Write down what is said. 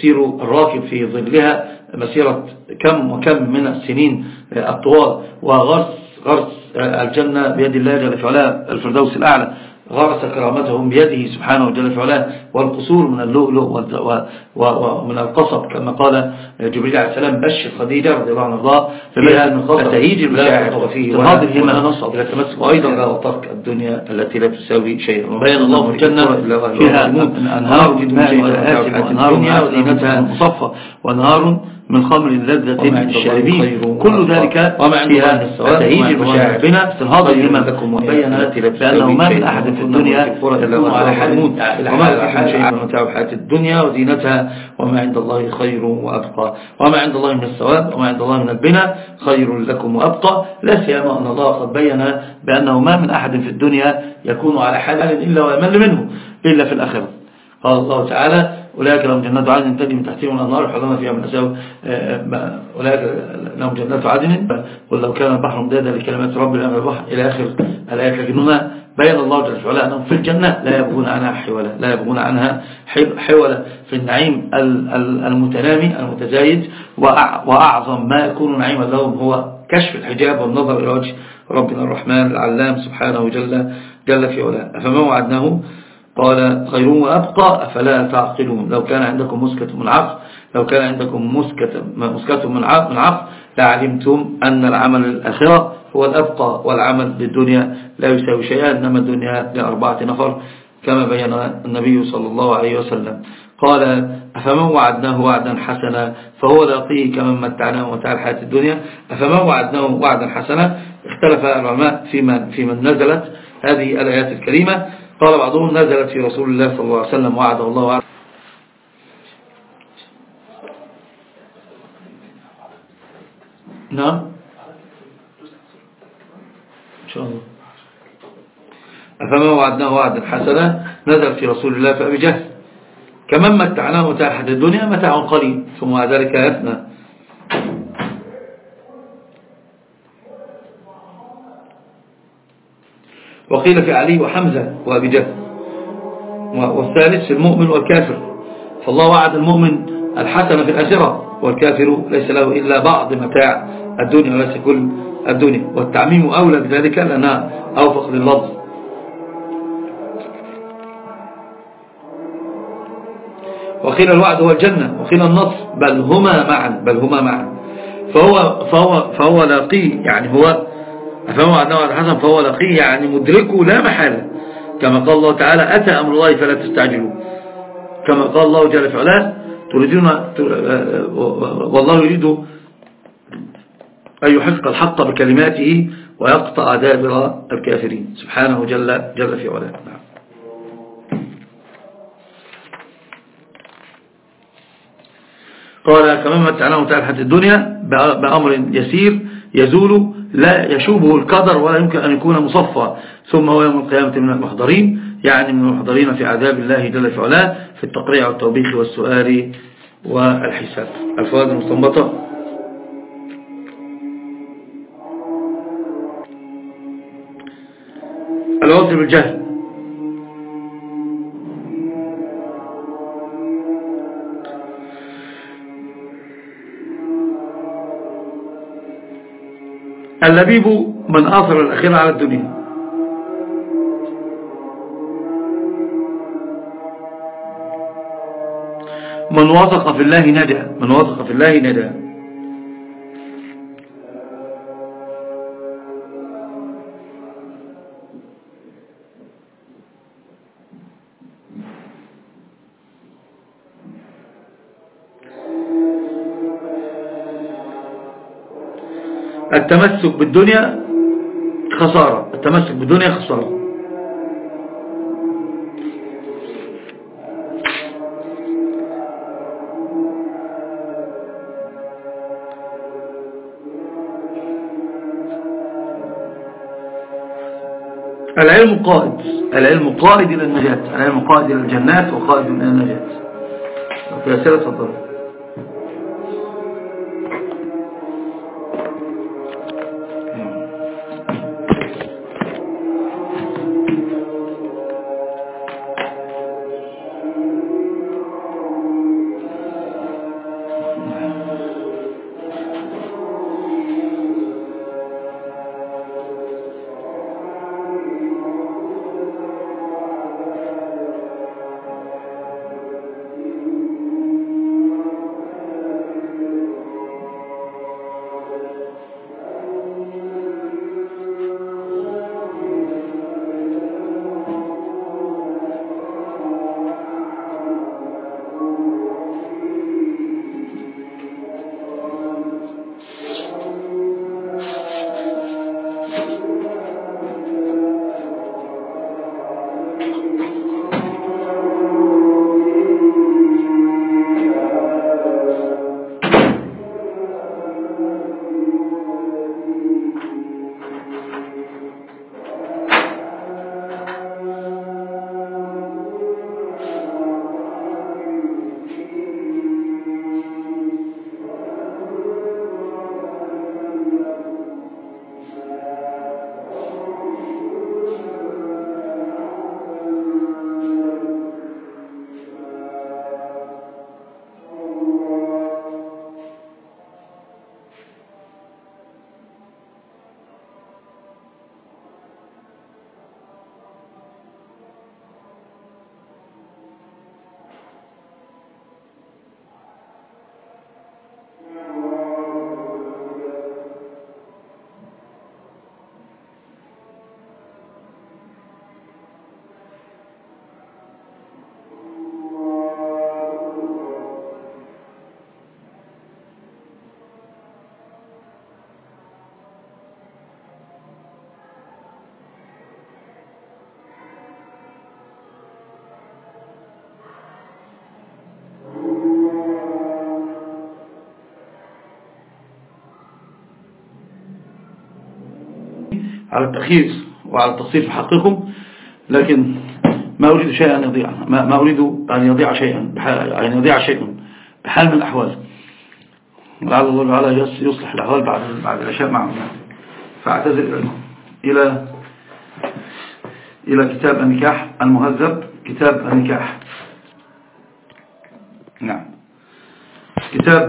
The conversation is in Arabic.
يسير الراكب في ظلها مسيرة كم وكم من السنين الطوال وغرس غرس الجنة بيد الله جل وعلا الفردوس الأعلى. غرس كرامتهم بيده سبحانه جل في علاه والقصور من اللؤلؤ ومن القصب كما قال جبريل عليه السلام بشر خديجة رضي الله عنها فيها من قصب تهيج المشاعر وفيه تنهض الهمة نصب. إلى تمسك وأيضا وترك الدنيا التي لا تساوي شيئا. وبين الله في الجنة. فيها أنهار ماء وأنهار الدنيا وزينتها مصفى وأنهار من خمر لذة الشاربين. كل ذلك فيها تهيج المشاعر بنا استنهاض الهمة وبين بأنه ما من أحد في الدنيا يكون على حال وما من شيء من متاع الحياة الدنيا وزينتها. وما عند الله خير وأبقى. وما عند الله من الثواب. وما عند الله من البنى خير لكم وأبقى. لا سيما أن الله قد بين بأنه ما من أحد في الدنيا يكون على حال إلا ويمل منه. إلا في الآخرة. قال الله تعالى أولئك لهم جنات عدن تجري من تحتهم الأنهار يحلون فيها من أساو أولئك لهم جنات عدن. قل لو كان البحر مدادا لكلمات رب الأمر البحر إلى آخر الآيات لكن هنا بين الله جل وعلا أنهم في الجنة لا يبغون عنها حولا لا يبغون عنها حولا. في النعيم المتنامي المتزايد وأعظم ما يكون نعيما لهم هو كشف الحجاب والنظر إلى وجه ربنا الرحمن العلام سبحانه جل, جل في علاه. فما وعدناه؟ قال خير وأبقى أفلا تعقلون؟ لو كان عندكم مسكة من عقل لو كان عندكم مسكة, مسكة من عقل لعلمتم أن العمل الآخرة هو الأبقى والعمل للدنيا لا يساوي شيئا إنما الدنيا لأربعة نفر كما بين النبي صلى الله عليه وسلم. قال أفمن وعدناه وعدا حسنا؟ فهو لاقيه كمن متعناه ومتاع الحياة الدنيا. أفمن وعدناه وعدا حسنا؟ اختلف العلماء في من, في من نزلت هذه الآيات الكريمة. قال بعضهم نزلت في رسول الله صلى الله عليه وسلم وعده الله وعده نعم. إن شاء الله. أفما وعدناه وعدا حسنا نزل في رسول الله فأبي جهل. كمن متعناه متاع الدنيا متاع قليل ثم ذلك يفنى وقيل في علي وحمزة وأبي جهل. والثالث المؤمن والكافر. فالله وعد المؤمن الحسن في الآخرة والكافر ليس له إلا بعض متاع الدنيا وليس كل الدنيا. والتعميم أولى بذلك لأنها أوفق لللفظ وقيل الوعد هو الجنة وقيل النصر. بل هما معا بل هما معا. فهو, فهو, فهو لاقي يعني هو فهو أنه الحسن فهو لقيه يعني مدركه لا محالة. كما قال الله تعالى أتى أمر الله فلا تستعجلوا. كما قال الله جل وعلا تريدون والله يريد أن يحق الحق بكلماته ويقطع دابر الكافرين. سبحانه جل, جل في علاه. نعم. قال كما متعناه تعالى الدنيا بأمر يسير يزول لا يشوبه القدر ولا يمكن أن يكون مصفى ثم هو يوم القيامة من المحضرين يعني من المحضرين في عذاب الله جل في علاه في التقريع والتوبيخ والسؤال والحساب. الفوائد المستنبطة. الوصف بالجهل. اللبيب من آثر الأخير على الدنيا. من وثق في الله نجا من وثق في الله نجا التمسك بالدنيا خسارة. التمسك بالدنيا خسارة. العلم قائد. العلم قائد إلى النجاة. العلم قائد إلى الجنات وقائد إلى النجاة. في أسئلة تفضل. على التأخير وعلى التقصير في حقكم لكن ما أريد شيئا أن يضيع ما, أريد أن يضيع شيئا أن يضيع شيء بحال من الأحوال. لعل الله تعالى يصلح الأحوال بعد بعد العشاء معهم. فأعتذر إلى إلى كتاب النكاح المهذب كتاب النكاح. نعم. كتاب